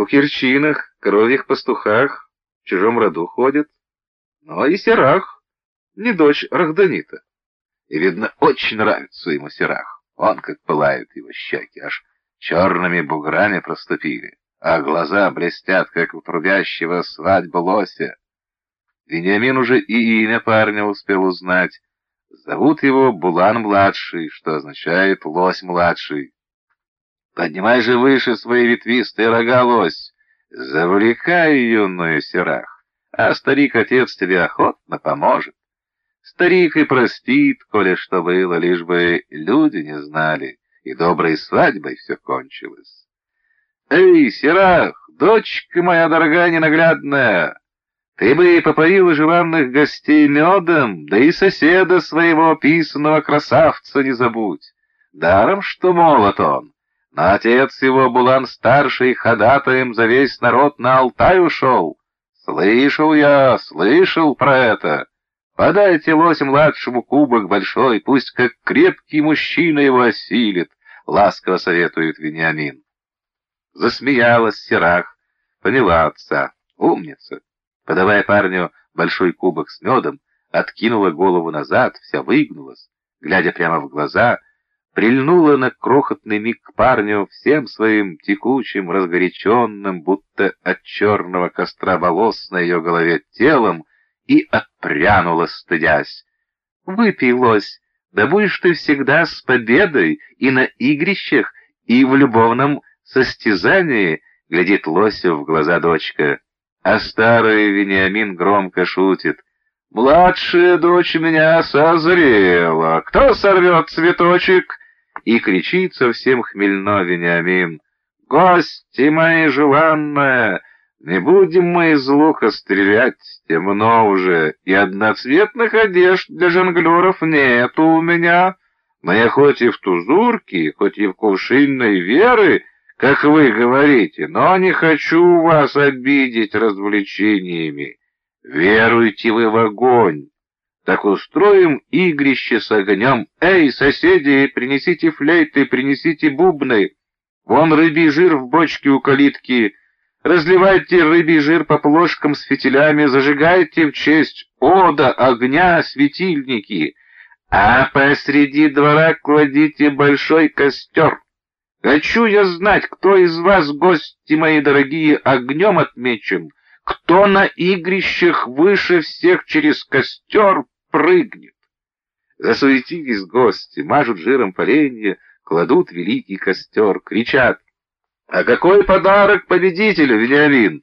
У кирчинах, коровьих пастухах, в чужом роду ходит. Но и Серах, не дочь Рахданита. И, видно, очень нравится ему Серах. Он как пылают его щеки, аж черными буграми проступили, а глаза блестят, как у трубящего свадьбы лося. Вениамин уже и имя парня успел узнать. Зовут его Булан-младший, что означает «лось-младший». Поднимай же выше свои ветвистые рога, лось, завлекай юную серах, а старик-отец тебе охотно поможет. Старик и простит, коли что было, лишь бы люди не знали, и доброй свадьбой все кончилось. Эй, серах, дочка моя дорогая ненаглядная, ты бы попоила желанных гостей медом, да и соседа своего писаного красавца не забудь. Даром, что молод он, но отец его, Булан-старший, ходатаем за весь народ на Алтай ушел. Слышал я, слышал про это. Подайте лось-младшему кубок большой, пусть как крепкий мужчина его осилит, — ласково советует Вениамин. Засмеялась Серах, поняла отца, умница. Подавая парню большой кубок с медом, откинула голову назад, вся выгнулась, глядя прямо в глаза — прильнула на крохотный миг к парню всем своим текучим, разгоряченным, будто от черного костра волос на ее голове телом, и отпрянула, стыдясь. «Выпей, лось, да будешь ты всегда с победой и на игрищах, и в любовном состязании», — глядит лосю в глаза дочка. А старый Вениамин громко шутит — «Младшая дочь меня созрела. Кто сорвет цветочек?» И кричит совсем хмельно Вениамин. «Гости мои желанные, не будем мы из лука стрелять, темно уже, и одноцветных одежд для жонглеров нету у меня. Мне хоть и в тузурке, хоть и в кувшинной веры, как вы говорите, но не хочу вас обидеть развлечениями». Веруйте вы в огонь. Так устроим игрище с огнем. Эй, соседи, принесите флейты, принесите бубны. Вон рыбий жир в бочке у калитки. Разливайте рыбий жир по плошкам с фитилями, зажигайте в честь ода огня светильники, а посреди двора кладите большой костер. Хочу я знать, кто из вас, гости мои дорогие, огнем отмечен, кто на игрищах выше всех через костер прыгнет. Засуетились гости, мажут жиром поленья, кладут великий костер, кричат. «А какой подарок победителю, Вениамин?»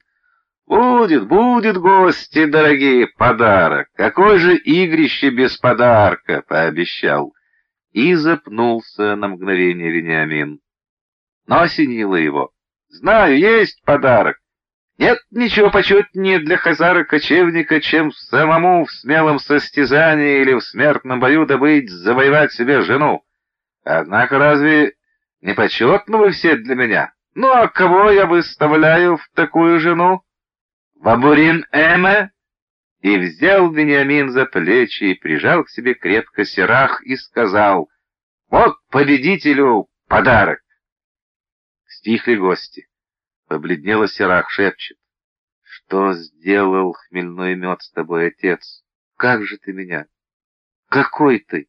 «Будет, будет, гости дорогие, подарок! Какой же игрище без подарка!» — пообещал. И запнулся на мгновение Вениамин. Но осенило его. «Знаю, есть подарок. Нет ничего почетнее для хазара-кочевника, чем самому в смелом состязании или в смертном бою добыть, завоевать себе жену. Однако разве не почетно вы все для меня? Ну а кого я выставляю в такую жену? Бабурин Эме? И взял Вениамин за плечи и прижал к себе крепко серах и сказал, «Вот победителю подарок!» Стихли гости. Побледнела Серах, шепчет. Что сделал хмельной мед с тобой, отец? Как же ты меня? Какой ты?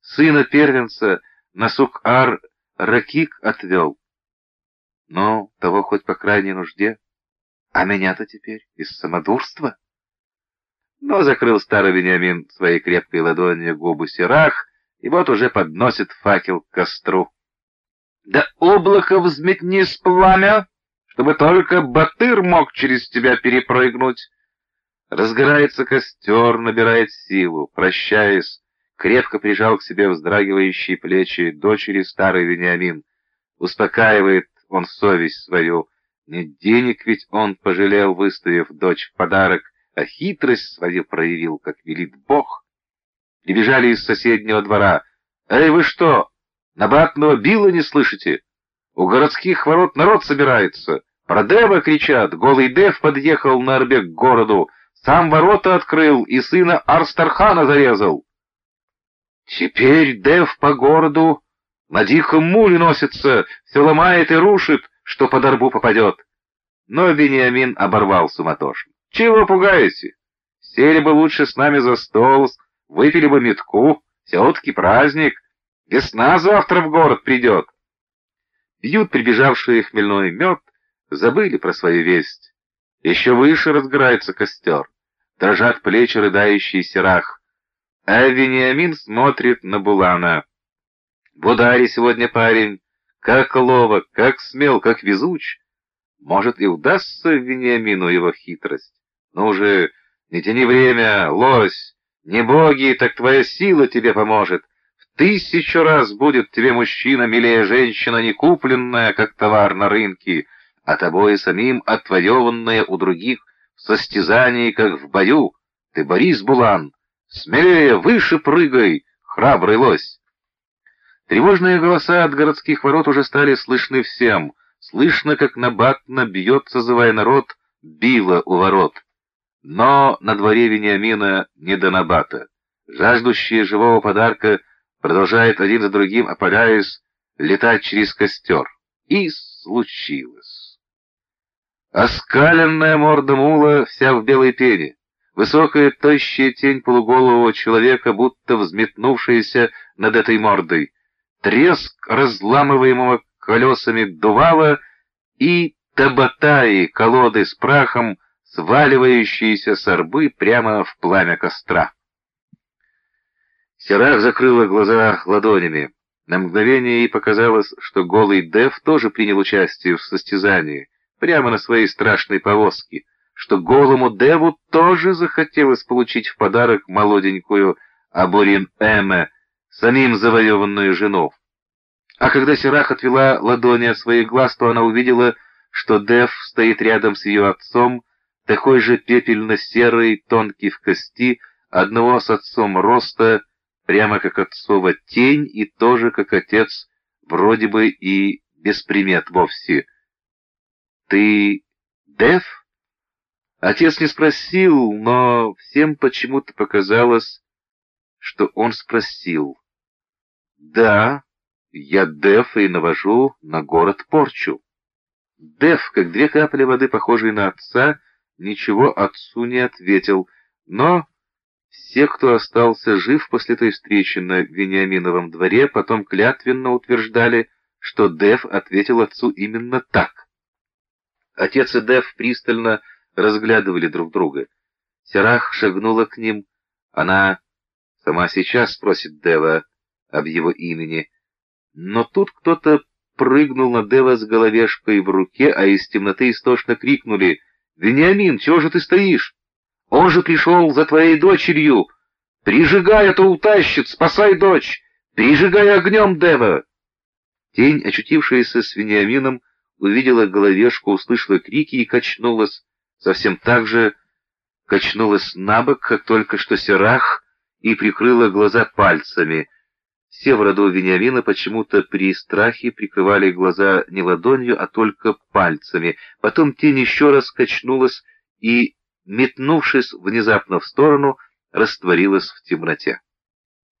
Сына первенца на Сук-Ар Ракик отвел. Но того хоть по крайней нужде. А меня-то теперь из самодурства? Но закрыл старый Вениамин своей крепкой ладонью губы Серах, и вот уже подносит факел к костру. «Да облако взметни с пламя!» Чтобы только Батыр мог через тебя перепрыгнуть. Разгорается костер, набирает силу, прощаясь, крепко прижал к себе вздрагивающие плечи дочери старый Вениамин. Успокаивает он совесть свою, не денег ведь он пожалел, выставив дочь в подарок, а хитрость свою проявил, как велит Бог. И из соседнего двора. «Эй, вы что, набатного била не слышите?» У городских ворот народ собирается. Про Дева кричат. Голый Дев подъехал на Арбек к городу. Сам ворота открыл и сына Арстархана зарезал. Теперь Дев по городу на диком муле носится, все ломает и рушит, что под арбу попадет. Но Вениамин оборвал суматошно. «Чего пугаете? Сели бы лучше с нами за стол, выпили бы метку, все-таки праздник. Весна завтра в город придет». Пьют прибежавшие хмельной мед, забыли про свою весть. Еще выше разгорается костер, дрожат плечи рыдающий серах. А Вениамин смотрит на Булана. В ударе сегодня парень, как ловок, как смел, как везуч. Может, и удастся Вениамину его хитрость. Но уже не тяни время, лось, не боги, так твоя сила тебе поможет. В тысячу раз будет тебе мужчина милее женщина, не купленная, как товар на рынке, а тобой самим отвоеванная у других в состязании, как в бою. Ты, Борис Булан, смелее, выше прыгай, храбрый лось. Тревожные голоса от городских ворот уже стали слышны всем. Слышно, как набатно бьет, созывая народ, било у ворот. Но на дворе Вениамина не до набата. Жаждущие живого подарка продолжают один за другим, опаляясь, летать через костер. И случилось. Оскаленная морда мула вся в белой пене. Высокая, тощая тень полуголового человека, будто взметнувшаяся над этой мордой. Треск разламываемого колесами дувала и табатаи, колоды с прахом, сваливающиеся с орбы прямо в пламя костра. Серах закрыла глаза ладонями. На мгновение ей показалось, что голый Дев тоже принял участие в состязании, прямо на своей страшной повозке, что голому Деву тоже захотелось получить в подарок молоденькую Абурин Эме, самим завоеванную жену. А когда Сирах отвела ладони от своих глаз, то она увидела, что Дев стоит рядом с ее отцом, такой же пепельно-серый, тонкий в кости, одного с отцом роста, прямо как отцова тень, и тоже как отец, вроде бы и без примет вовсе. «Ты Дев?» Отец не спросил, но всем почему-то показалось, что он спросил. «Да». Я Деф и навожу на город порчу. Деф, как две капли воды, похожие на отца, ничего отцу не ответил, но все, кто остался жив после той встречи на Вениаминовом дворе, потом клятвенно утверждали, что Деф ответил отцу именно так. Отец и Деф пристально разглядывали друг друга. Серах шагнула к ним. Она сама сейчас спросит Дева об его имени, но тут кто-то прыгнул на Дева с головешкой в руке, а из темноты истошно крикнули «Вениамин, чего же ты стоишь? Он же пришел за твоей дочерью! Прижигай, а утащит! Спасай дочь! Прижигай огнем Дева!» Тень, очутившаяся с Вениамином, увидела головешку, услышала крики и качнулась, совсем так же качнулась на бок, как только что Серах, и прикрыла глаза пальцами — все в роду Вениамина почему-то при страхе прикрывали глаза не ладонью, а только пальцами. Потом тень еще раз качнулась и, метнувшись внезапно в сторону, растворилась в темноте.